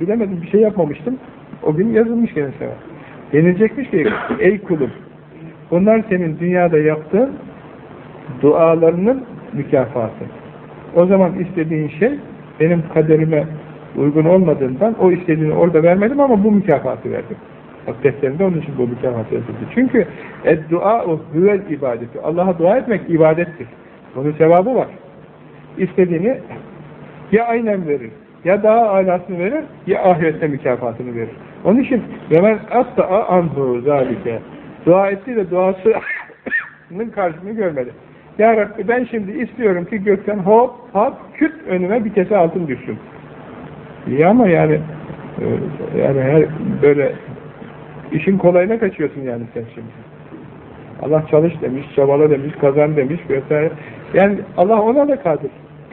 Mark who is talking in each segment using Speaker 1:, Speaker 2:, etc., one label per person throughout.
Speaker 1: bilemedim bir şey yapmamıştım. O gün yazılmış gene sevap. Denilecekmiş ki ey kulum bunlar senin dünyada yaptığın dualarının mükafatı. O zaman istediğin şey benim kaderime uygun olmadığından o istediğini orada vermedim ama bu mükafatı verdim. Bak defterinde onun için bu mükafat yazıldı. Çünkü dua huvel ibadeti. Allah'a dua etmek ibadettir. Bunun sevabı var. İstediğini ya aynen verir, ya daha alasını verir, ya ahirette mükafatını verir. Onun için Ömer asla anhu zalike. Dua etti de duasının karşılığını görmedi. Ya Rabbi ben şimdi istiyorum ki gökten hop hop küt önüme bir kese altın düşsün. İyi ama yani e, yani her böyle işin kolayına kaçıyorsun yani sen şimdi. Allah çalış demiş, çabala demiş, kazan demiş vesaire. Yani Allah ona da kadir.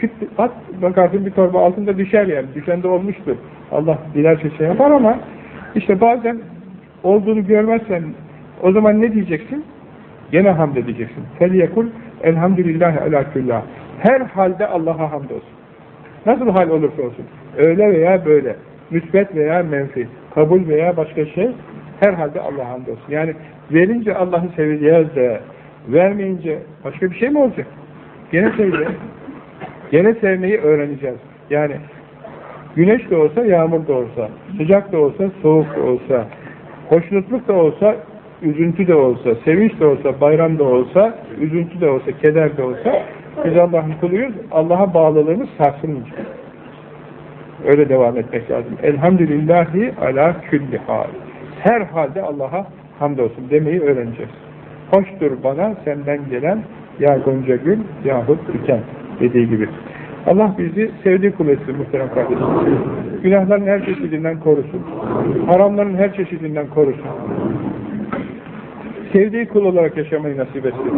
Speaker 1: Küt, at bakarsın bir torba altında düşer yani. Düşen de olmuştur. Allah dilerse şey yapar ama işte bazen olduğunu görmezsen o zaman ne diyeceksin? Gene hamd edeceksin. Felyekul elhamdülillahi ala küllah. Her halde Allah'a hamd olsun. Nasıl hal olursa olsun. Öyle veya böyle. Müsbet veya menfi. Kabul veya başka şey. Her halde Allah'a hamd olsun. Yani verince Allah'ı seveceğiz de vermeyince başka bir şey mi olacak? Gene seveceğiz. Gene sevmeyi öğreneceğiz. Yani güneş de olsa, yağmur da olsa, sıcak da olsa, soğuk da olsa, hoşnutluk da olsa, üzüntü de olsa, sevinç de olsa, bayram da olsa, üzüntü de olsa, keder de olsa, biz Allah'ın kuluyuz, Allah'a bağlılığımız sarsılmayacak. Öyle devam etmek lazım. Elhamdülillahi ala külli hal. Her halde Allah'a hamdolsun demeyi öğreneceğiz. Hoştur bana senden gelen ya gonca gül yahut diken dediği gibi. Allah bizi sevdiği kul etsin muhterem kardeşim. Günahların her çeşidinden korusun. Haramların her çeşidinden korusun. Sevdiği kul olarak yaşamayı nasip etsin.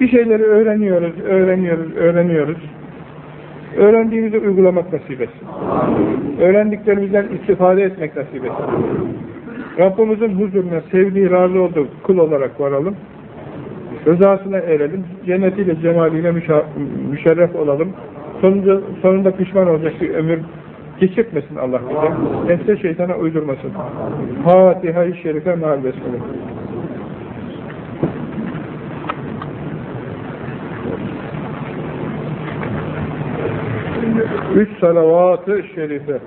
Speaker 1: Bir şeyleri öğreniyoruz, öğreniyoruz, öğreniyoruz. Öğrendiğimizi uygulamak nasip etsin. Öğrendiklerimizden istifade etmek nasip etsin. Rabbimizin huzuruna sevdiği, razı olduğu kul olarak varalım. Rızasına erelim. Cennetiyle, cemaliyle müşerref olalım. Sonunda, sonunda pişman olacak bir ömür geçirtmesin Allah bize. Nefse şeytana uydurmasın. Fatiha-i Şerife meal besmele. Üç salavat-ı şerife.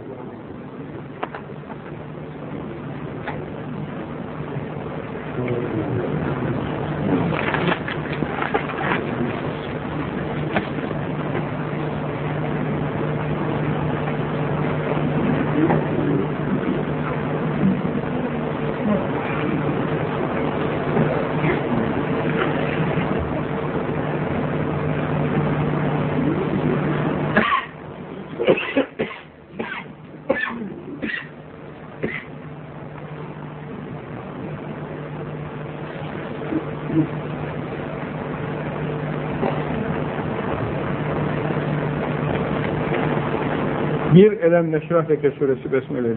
Speaker 1: Bir Elem Neşrah Suresi Besmele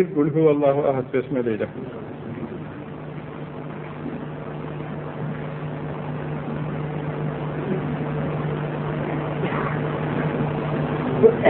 Speaker 1: الكبير قل هو الله أحد في اسم ليلة Yeah.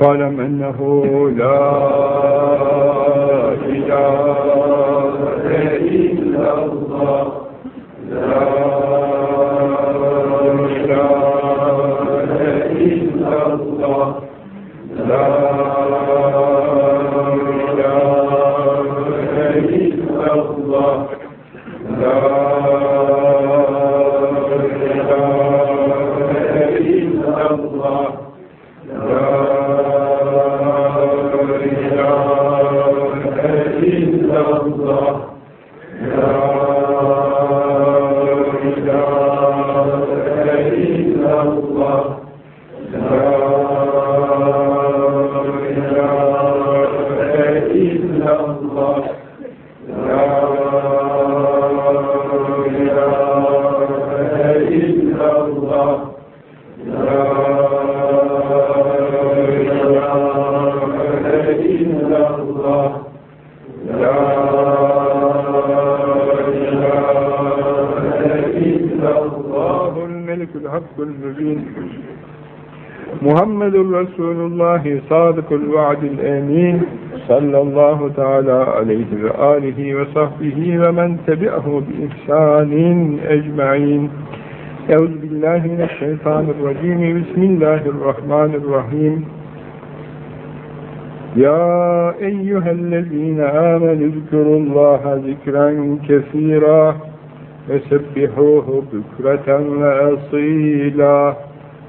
Speaker 1: فاعلم أنه لا إله إلا الله الله الله تعالى عليه وآله وصحبه ومن تبعه بإحسان أجمعين. أعوذ بالله من الشيطان الرجيم. بسم الله الرحمن الرحيم. يا أيها الذين آمنوا اذكروا الله ذكرا كثيرا وسبحوه بكرة وأصيلا.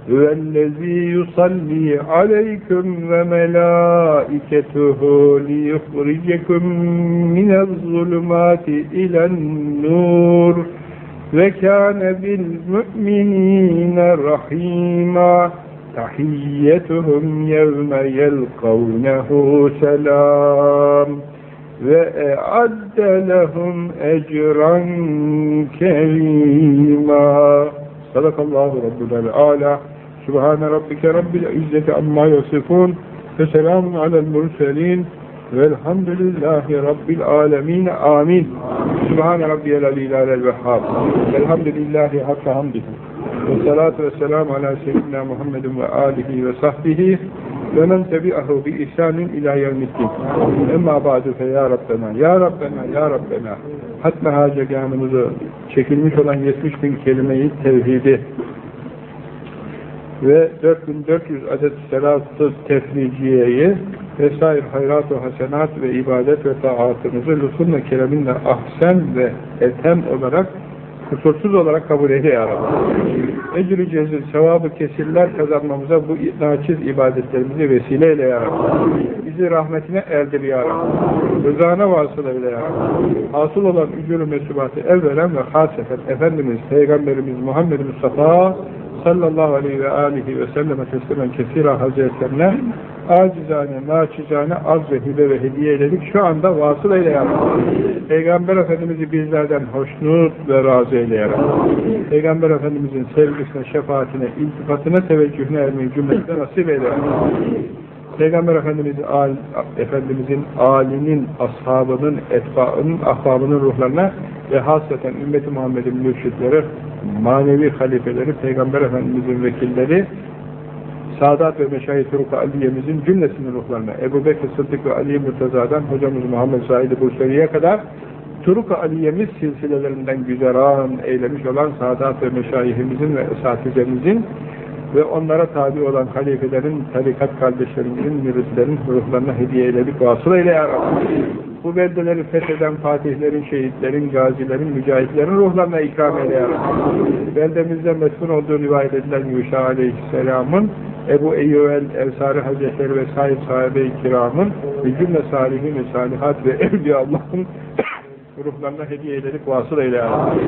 Speaker 1: Hüvellezî yusallî aleyküm ve melâiketuhu liyuhriceküm minel zulümâti ilen nur ve kâne bil mü'minîne rahîmâ tahiyyetuhum yevme yelkavnehu selam ve e'adde lehum ecran kerîmâ sadakallahu rabbul ala Subhane rabbike rabbil izzeti amma yasifun ve selamun alel murselin velhamdülillahi rabbil alemin. Amin. Subhane rabbiyel alil alel vehhab. Velhamdülillahi hakka hamdihi. Ve salatu ve selamu ala seyyidina Muhammedin ve alihi ve sahbihi ve men tebi'ahu bi ihsanin ila yevmiddin. Emma ba'du fe ya Rabbena, ya Rabbena, ya Rabbena. Hatme haceganımızı çekilmiş olan 70 bin kelimeyi tevhidi ve 4400 adet selatı tefriciyeyi vesaire hayrat-ı hasenat ve ibadet ve taatımızı lütfunla kereminle ahsen ve etem olarak kusursuz olarak kabul eyle ya Rabbi. Ecr-i cezil, sevabı kesirler kazanmamıza bu naçiz ibadetlerimizi vesileyle ya Rabbi. Bizi rahmetine erdir ya Rabbi. Rızana vasıl eyle ya Rabbi. Hasıl olan ücür-ü mesubatı evvelen ve haseten Efendimiz, Peygamberimiz Muhammed Mustafa sallallahu aleyhi ve alihi ve selleme teslimen kesira hazretlerine acizane, naçizane az ve hibe ve hediye eyledik. Şu anda vasıl eyle ya Rabbi. Peygamber Efendimiz'i bizlerden hoşnut ve razı eyle ya Rabbi. Peygamber Efendimiz'in sevgisine, şefaatine, iltifatına, teveccühüne ermeyi cümlesine nasip eyle ya Rabbi. Peygamber Efendimiz'in al, Efendimizin alinin, ashabının, etbaının, ahbabının ruhlarına ve hasreten ümmeti Muhammed'in mürşitleri, manevi halifeleri, Peygamber Efendimiz'in vekilleri, Sadat ve Meşayih Turuk-u Aliye'mizin cümlesinin ruhlarına, Ebu Bekir Sıddık ve Ali Murtaza'dan hocamız Muhammed Said-i Bursari'ye kadar Turuk-u Aliye'miz silsilelerinden güzeran eylemiş olan Sadat ve Meşayihimizin ve esatizemizin ve onlara tabi olan halifelerin, tarikat kardeşlerimizin, müritlerin ruhlarına hediye eyledik. Vasıl eyle ya Rabbi. Bu beldeleri fetheden fatihlerin, şehitlerin, gazilerin, mücahitlerin ruhlarına ikram eyle ya Rabbi. Beldemizde mesfun olduğu rivayet edilen Yuşa Aleyhisselam'ın, Ebu Eyyuvel Evsari Hazretleri ve sahip sahabe-i kiramın ve cümle salihin ve salihat ve evliya Allah'ın ruhlarına hediye ederek vasıl eyle Rabbi.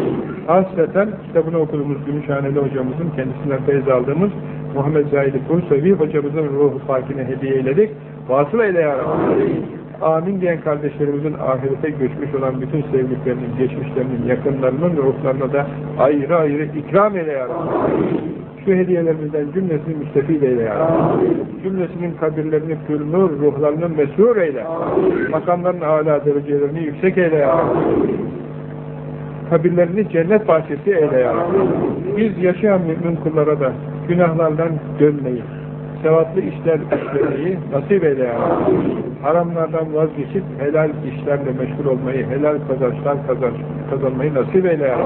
Speaker 1: Hasreten kitabını okuduğumuz Gümüşhaneli hocamızın kendisinden feyz aldığımız Muhammed Zahid-i Bursevi hocamızın ruhu fakine hediye eyledik. Vasıl eyle ya Rabbi. Amin diyen kardeşlerimizin ahirete göçmüş olan bütün sevdiklerinin, geçmişlerinin, yakınlarının ruhlarına da ayrı ayrı ikram eyle ya Şu hediyelerimizden cümlesini müstefid eyle ya Cümlesinin kabirlerini pür nur, ruhlarını mesur eyle. Makamların âlâ derecelerini yüksek eyle ya Kabirlerini cennet bahçesi eyle ya Biz yaşayan mümin kullara da günahlardan dönmeyi, sevaplı işler işlemeyi nasip eyle ya Haramlardan vazgeçip helal işlerle meşgul olmayı, helal kazançlar kazan, kazanmayı nasip eyle ya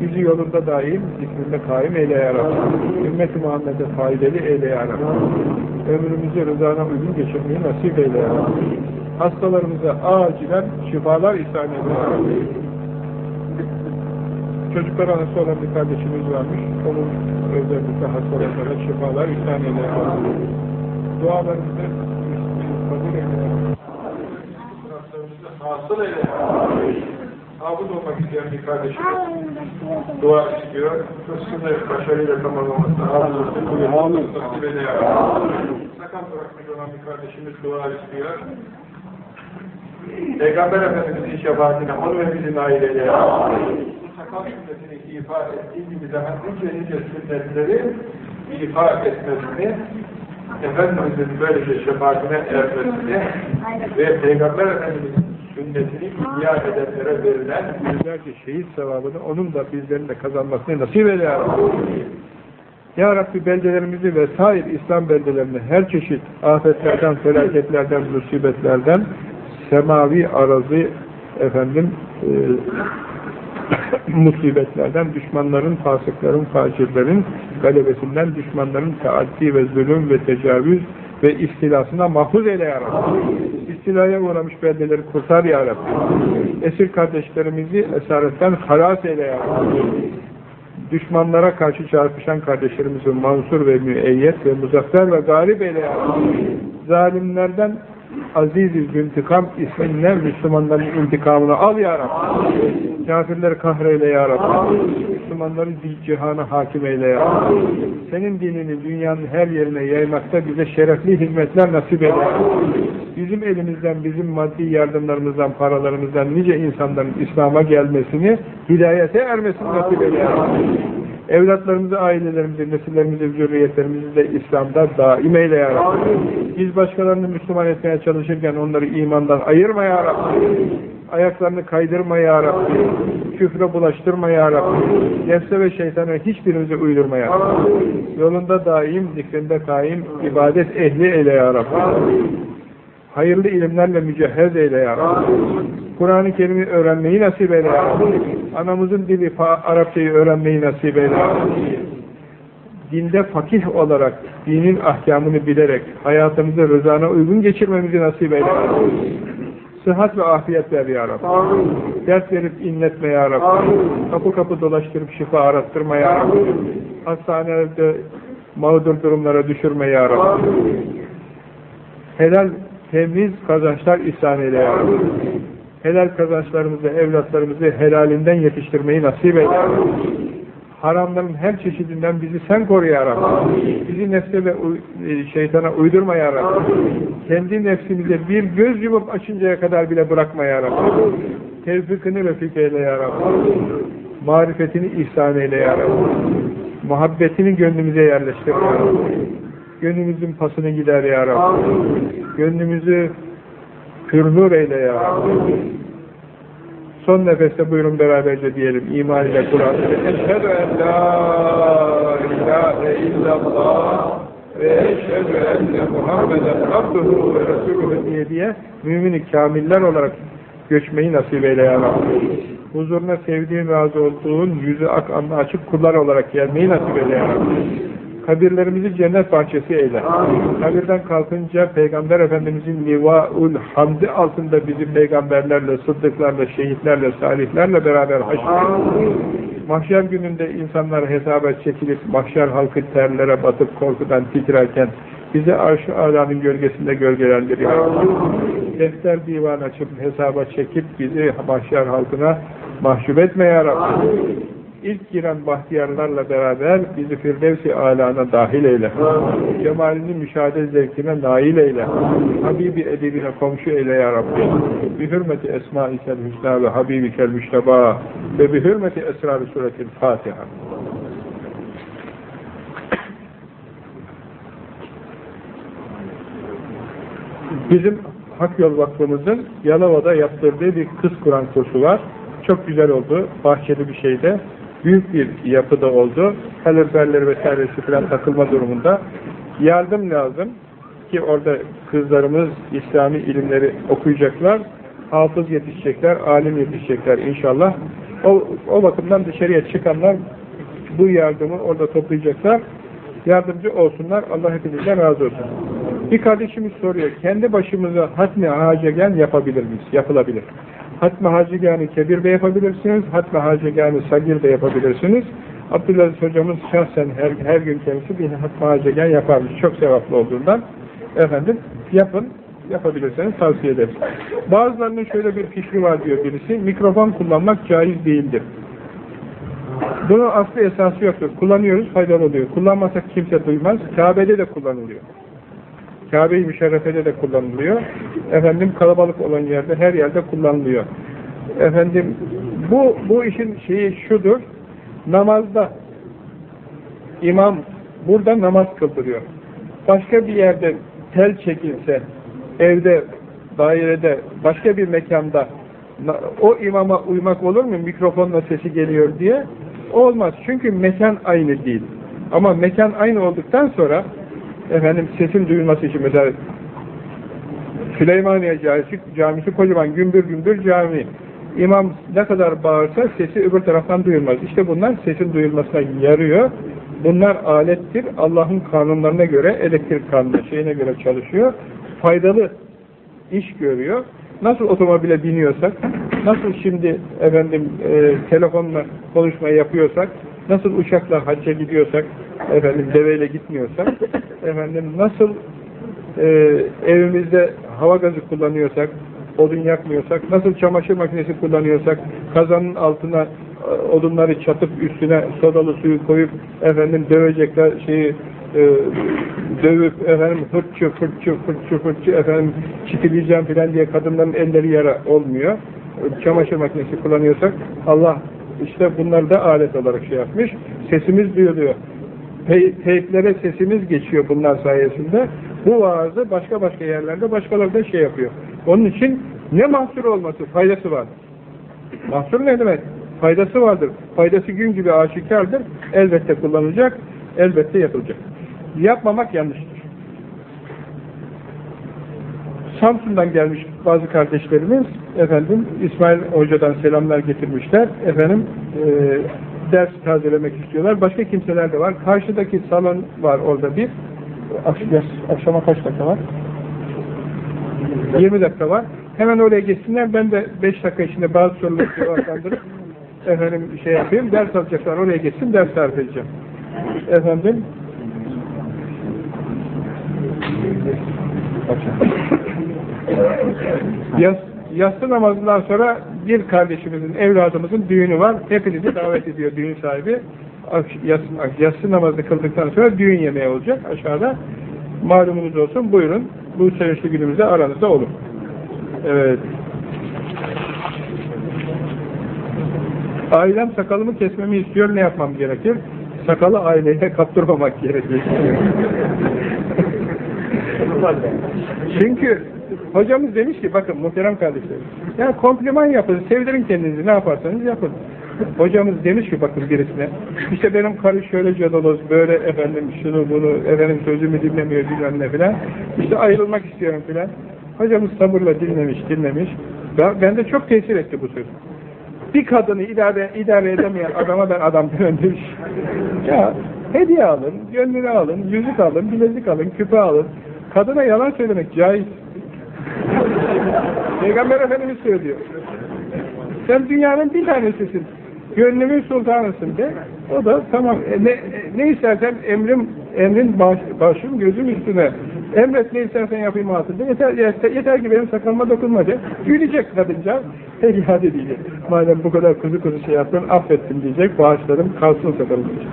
Speaker 1: Bizi yolunda daim, zikrinde kaim eyle ya Rabbi. Ümmet-i Muhammed'e faydalı eyle ya. Ömrümüzü rızana uygun geçirmeyi nasip eyle ya. Hastalarımıza acilen şifalar ihsan eyle ya Rabbi. Çocuklara hasta olan bir kardeşimiz varmış. Onun özellikle hastalıklara şifalar ihsan eyle ya. Dualarımızı kabul eyle ya Rabbi. Hasıl eyle ya abud olmak isteyen bir kardeşimiz dua istiyor. Hırsını başarıyla tamamlamasını hafızasını buyurmasını nasip ede Sakat bırakmış olan bir kardeşimiz dua istiyor. Peygamber Efendimiz'in şefaatine onu ve bizi nail eyle Sakat sünnetini ifa ettiği gibi daha nice nice sünnetleri ifa etmesini Efendimiz'in böylece şefaatine ermesini ve Peygamber Efendimiz'in sünnetini ihya edenlere verilen yüzlerce şehit sevabını onun da bizlerin de kazanmasını nasip eyle ya Rabbi. Ya Rabbi beldelerimizi ve sair İslam beldelerini her çeşit afetlerden, felaketlerden, musibetlerden, semavi arazi efendim e, musibetlerden, düşmanların, fasıkların, facirlerin galebesinden, düşmanların taaddi ve zulüm ve tecavüz ve istilasına mahfuz eyle ya. İstilaya uğramış beldeleri kurtar ya. Esir kardeşlerimizi esaretten halas eyle ya. Düşmanlara karşı çarpışan kardeşlerimizi mansur ve müeyyet ve muzaffer ve galip eyle ya. Zalimlerden Aziz-i İntikam isminle Müslümanların intikamını al ya Rabbi. Kafirleri kahreyle ya Rabbi. Müslümanları cihana hakim eyle ya Rabbi. Senin dinini dünyanın her yerine yaymakta bize şerefli hizmetler nasip eyle. Bizim elimizden, bizim maddi yardımlarımızdan, paralarımızdan nice insanların İslam'a gelmesini, hidayete ermesini nasip eyle ya Rabbi. Evlatlarımızı, ailelerimizi, nesillerimizi, zürriyetlerimizi de İslam'da daim eyle ya Rabbi. Biz başkalarını Müslüman etmeye çalışırken onları imandan ayırma ya Rabbi. Ayaklarını kaydırma ya Rabbi. Küfre bulaştırma ya Rabbi. Nefse ve şeytana hiçbirimizi uydurma ya Rabbi. Yolunda daim, zikrinde kaim, ibadet ehli eyle ya Rabbi. Hayırlı ilimlerle mücehhez eyle ya Rabbi. Kur'an-ı Kerim'i öğrenmeyi nasip eyle ya Rabbi. Anamızın dili Arapçayı öğrenmeyi nasip eyle. Dinde fakih olarak, dinin ahkamını bilerek, hayatımızı rızana uygun geçirmemizi nasip eyle. Sıhhat ve afiyet ver ya Rabbi. Amin. Dert verip inletme ya Rabbi. Amin. Kapı kapı dolaştırıp şifa arattırma ya Rabbi. Amin. Hastanelerde mağdur durumlara düşürme ya Rabbi. Amin. Helal temiz kazançlar ihsan eyle ya Rabbi. Helal kazançlarımızı, evlatlarımızı helalinden yetiştirmeyi nasip eyle. Haramların her çeşidinden bizi sen koru ya Rabbi. Bizi nefse ve e, şeytana uydurma ya Rabbi. Kendi nefsimize bir göz yumup açıncaya kadar bile bırakma ya Rabbi. Tevfikini refik eyle ya Rabbi. Marifetini ihsan eyle ya Rabbi. Muhabbetini gönlümüze yerleştir ya Rabbi. Gönlümüzün pasını gider ya Rabbi. Gönlümüzü pürnur eyle ya. Son nefeste buyurun beraberce diyelim iman ile Kur'an. Eşhedü en la ilahe illallah ve eşhedü enne Muhammeden abduhu ve resuluhu diye diye mümin kamiller olarak göçmeyi nasip eyle ya Rabbi. Huzuruna sevdiğin, razı olduğun, yüzü ak açık kullar olarak gelmeyi nasip eyle ya Rabbi kabirlerimizi cennet bahçesi eyle. Amin. Kabirden kalkınca Peygamber Efendimizin livaul hamdi altında bizi peygamberlerle, sıddıklarla, şehitlerle, salihlerle beraber haşret. Mahşer gününde insanlar hesaba çekilip mahşer halkı terlere batıp korkudan titrerken bize arş-ı alanın gölgesinde gölgelendiriyor. Defter divan açıp hesaba çekip bizi mahşer halkına mahcup etme ya Rabbi. İlk giren bahtiyarlarla beraber bizi Firdevs-i Ala'na dahil eyle. Cemalini müşahede zevkine nail eyle. Habibi edebine komşu eyle ya Rabbi. Bi hürmeti esma-ikel hüsna ve habibikel müşteba ve bi hürmeti esrar-ı suretil Fatiha. Bizim Hak Yol Vakfımızın Yalova'da yaptırdığı bir kız Kur'an kursu var. Çok güzel oldu. Bahçeli bir şeyde. Büyük bir yapıda oldu. Kaloriferleri vesairesi falan takılma durumunda. Yardım lazım ki orada kızlarımız İslami ilimleri okuyacaklar. Hafız yetişecekler, alim yetişecekler inşallah. O, o bakımdan dışarıya çıkanlar bu yardımı orada toplayacaklar. Yardımcı olsunlar. Allah hepinizden razı olsun. Bir kardeşimiz soruyor. Kendi başımıza hatmi hacegen yapabilir miyiz? Yapılabilir. Hatmi hacegani kebir de yapabilirsiniz. Hatmi hacegani sagir de yapabilirsiniz. Abdülaziz hocamız şahsen her, her gün kendisi bir hatmi hacegen yaparmış. Çok sevaplı olduğundan. Efendim yapın. Yapabilirseniz tavsiye ederiz. Bazılarının şöyle bir fikri var diyor birisi. Mikrofon kullanmak caiz değildir. Bunun aslı esası yoktur. Kullanıyoruz, faydalı oluyor. Kullanmasak kimse duymaz. Kabe'de de kullanılıyor. Kabe-i Müşerrefe'de de kullanılıyor. Efendim kalabalık olan yerde, her yerde kullanılıyor. Efendim bu bu işin şeyi şudur. Namazda imam burada namaz kıldırıyor. Başka bir yerde tel çekilse, evde, dairede, başka bir mekanda o imama uymak olur mu? Mikrofonla sesi geliyor diye. Olmaz. Çünkü mekan aynı değil. Ama mekan aynı olduktan sonra efendim sesin duyulması için mesela Süleymaniye Camisi, camisi kocaman gümbür gümbür cami. İmam ne kadar bağırsa sesi öbür taraftan duyulmaz. İşte bunlar sesin duyulmasına yarıyor. Bunlar alettir. Allah'ın kanunlarına göre, elektrik kanunu şeyine göre çalışıyor. Faydalı iş görüyor. Nasıl otomobile biniyorsak, nasıl şimdi efendim e, telefonla konuşma yapıyorsak, nasıl uçakla hacca gidiyorsak, efendim deveyle gitmiyorsak, efendim nasıl e, evimizde hava gazı kullanıyorsak, odun yakmıyorsak, nasıl çamaşır makinesi kullanıyorsak, kazanın altına e, odunları çatıp üstüne sodalı suyu koyup efendim dövecekler şeyi e, dövüp efendim fırçı fırçı fırçı fırçı efendim çitileyeceğim filan diye kadınların elleri yara olmuyor. Çamaşır makinesi kullanıyorsak Allah işte bunları da alet olarak şey yapmış. Sesimiz duyuluyor. Te teyplere sesimiz geçiyor bunlar sayesinde. Bu vaazı başka başka yerlerde başkaları da şey yapıyor. Onun için ne mahsur olması, faydası var. Mahsur ne demek? Faydası vardır. Faydası gün gibi aşikardır. Elbette kullanılacak, elbette yapılacak. Yapmamak yanlıştır. Samsun'dan gelmiş bazı kardeşlerimiz efendim İsmail Hoca'dan selamlar getirmişler. Efendim e, ders tazelemek istiyorlar. Başka kimseler de var. Karşıdaki salon var orada bir. Akşam, akşama kaç dakika var? 20 dakika var. Hemen oraya geçsinler. Ben de 5 dakika içinde bazı soruları cevaplandırıp efendim şey yapayım. Ders alacaklar. Oraya geçsin. Ders tarif edeceğim. Efendim Yas, yatsı namazından sonra bir kardeşimizin, evladımızın düğünü var. Hepinizi davet ediyor düğün sahibi. Yatsı, yatsı namazını kıldıktan sonra düğün yemeği olacak aşağıda. Malumunuz olsun. Buyurun. Bu sevinçli günümüzde aranızda olun. Evet. Ailem sakalımı kesmemi istiyor. Ne yapmam gerekir? Sakalı aileye kaptırmamak gerekir. Çünkü hocamız demiş ki bakın muhterem kardeşlerim ya kompliman yapın, sevdirin kendinizi ne yaparsanız yapın. Hocamız demiş ki bakın birisine işte benim karı şöyle cadaloz böyle efendim şunu bunu efendim sözümü dinlemiyor bilmem ne filan işte ayrılmak istiyorum filan. Hocamız sabırla dinlemiş dinlemiş. Ben de çok tesir etti bu söz. Bir kadını idare, idare edemeyen adama ben adam demem demiş. Ya hediye alın, gönlünü alın, yüzük alın, bilezik alın, küpe alın. Kadına yalan söylemek caiz. Peygamber Efendimiz söylüyor. Sen dünyanın bir tanesisin. Gönlümün sultanısın de. O da tamam. E, ne, ne istersen emrim emrin baş, başım gözüm üstüne. Emret ne istersen yapayım altında. Yeter, yeter, yeter ki benim sakalıma dokunma de. Gülecek kadınca. Peki hadi diyecek. Madem bu kadar kuzu kuzu şey yaptın affettim diyecek. Bağışlarım kalsın sakalım diyecek.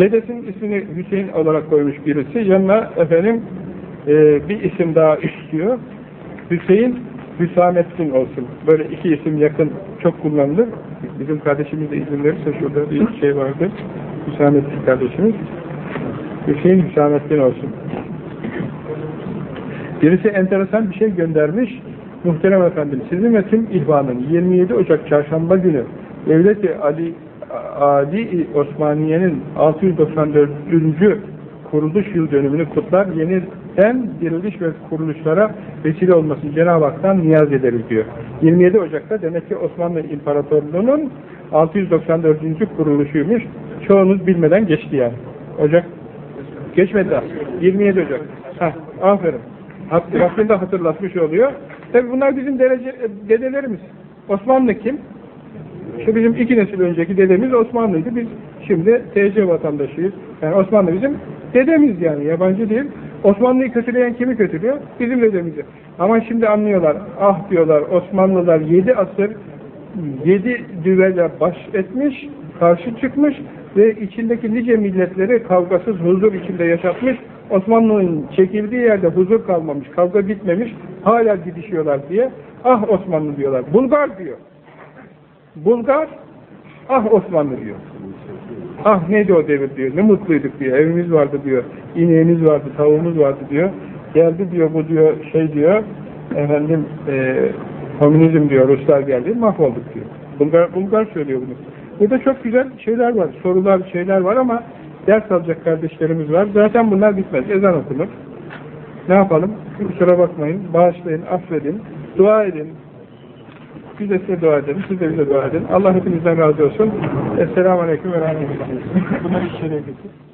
Speaker 1: Dedesinin ismini Hüseyin olarak koymuş birisi. Yanına efendim e, bir isim daha istiyor. Hüseyin Hüsamettin olsun. Böyle iki isim yakın çok kullanılır. Bizim kardeşimiz de izin verirse şurada bir şey vardı. Hüsamettin kardeşimiz. Hüseyin Hüsamettin olsun. Birisi enteresan bir şey göndermiş. Muhterem efendim, sizin ve tüm ihvanın 27 Ocak Çarşamba günü Devleti Ali Ali Osmaniye'nin 694. kuruluş yıl dönümünü kutlar, yeniden diriliş ve kuruluşlara vesile olmasını Cenab-ı Hak'tan niyaz ederiz diyor. 27 Ocak'ta demek ki Osmanlı İmparatorluğu'nun 694. kuruluşuymuş. Çoğunuz bilmeden geçti yani. Ocak geçmedi daha. 27 Ocak. Heh, aferin. Rabbim de hatırlatmış oluyor. Tabi bunlar bizim derece, dedelerimiz. Osmanlı kim? İşte bizim iki nesil önceki dedemiz Osmanlıydı. Biz şimdi TC vatandaşıyız. Yani Osmanlı bizim dedemiz yani yabancı değil. Osmanlı'yı kötüleyen kimi kötülüyor? Bizim dedemizi. Ama şimdi anlıyorlar. Ah diyorlar Osmanlılar yedi asır yedi düvele baş etmiş, karşı çıkmış ve içindeki nice milletleri kavgasız huzur içinde yaşatmış. Osmanlı'nın çekildiği yerde huzur kalmamış, kavga bitmemiş, hala gidişiyorlar diye. Ah Osmanlı diyorlar. Bulgar diyor. Bulgar, ah Osmanlı diyor. Ah neydi o devir diyor, ne mutluyduk diyor, evimiz vardı diyor, ineğimiz vardı, tavuğumuz vardı diyor. Geldi diyor, bu diyor, şey diyor, efendim, e, komünizm diyor, Ruslar geldi, mahvolduk diyor. Bulgar, Bulgar söylüyor bunu. Burada çok güzel şeyler var, sorular, şeyler var ama ders alacak kardeşlerimiz var. Zaten bunlar bitmez, ezan okunur. Ne yapalım? Kusura bakmayın, bağışlayın, affedin, dua edin, biz de size dua edelim, siz de bize dua edin. Allah hepinizden razı olsun. Esselamu Aleyküm ve Rahmetullah. Bunları içeriye getir.